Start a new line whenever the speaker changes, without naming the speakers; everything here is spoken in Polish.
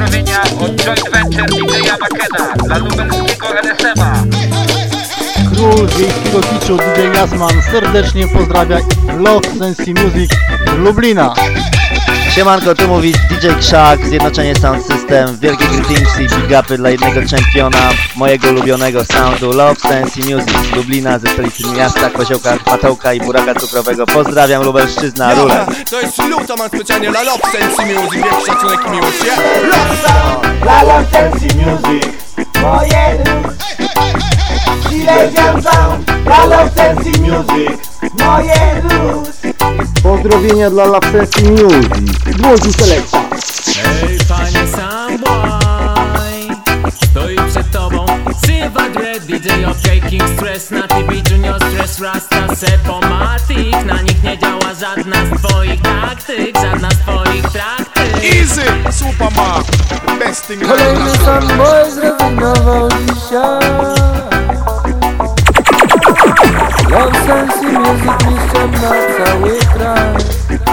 pozdrowienia od Joint Venture DJ Makeda dla lubelskiego LSM-a.
Król wiejskiego kiczu DJ Jasman serdecznie pozdrawia Love Sensi Music Lublina.
Siemanko, tu mówi DJ Krzak, Zjednoczenie Sound System, wielkie greetingsy i big upy dla jednego czempiona mojego ulubionego soundu Love Sense Music z Lublina, ze stolicy miasta, koziołka, patołka i buraka cukrowego. Pozdrawiam Lubelszczyzna, Rule.
To jest luto, mam specjalnie dla Love Sensi Music, wielki szacunek i miłość, nie?
La la Sensi Music Moje luz Silesian Sound La la Sensi Music Moje luz
Pozdrowienia dla Love Sensi Music. Głosu selekcja.
Ej, panie Samboy Stoi przed tobą Silva Dread, DJ of Shaking Stress. Na TV Junior Stress Rasta Sepomatic Na nich nie działa żadna z twoich taktyk Żadna z twoich praktyk.
Easy, Superman, best thing in the
Kolejny fanboy zrezygnował dzisiaj. Love Sensi Music mistrzem na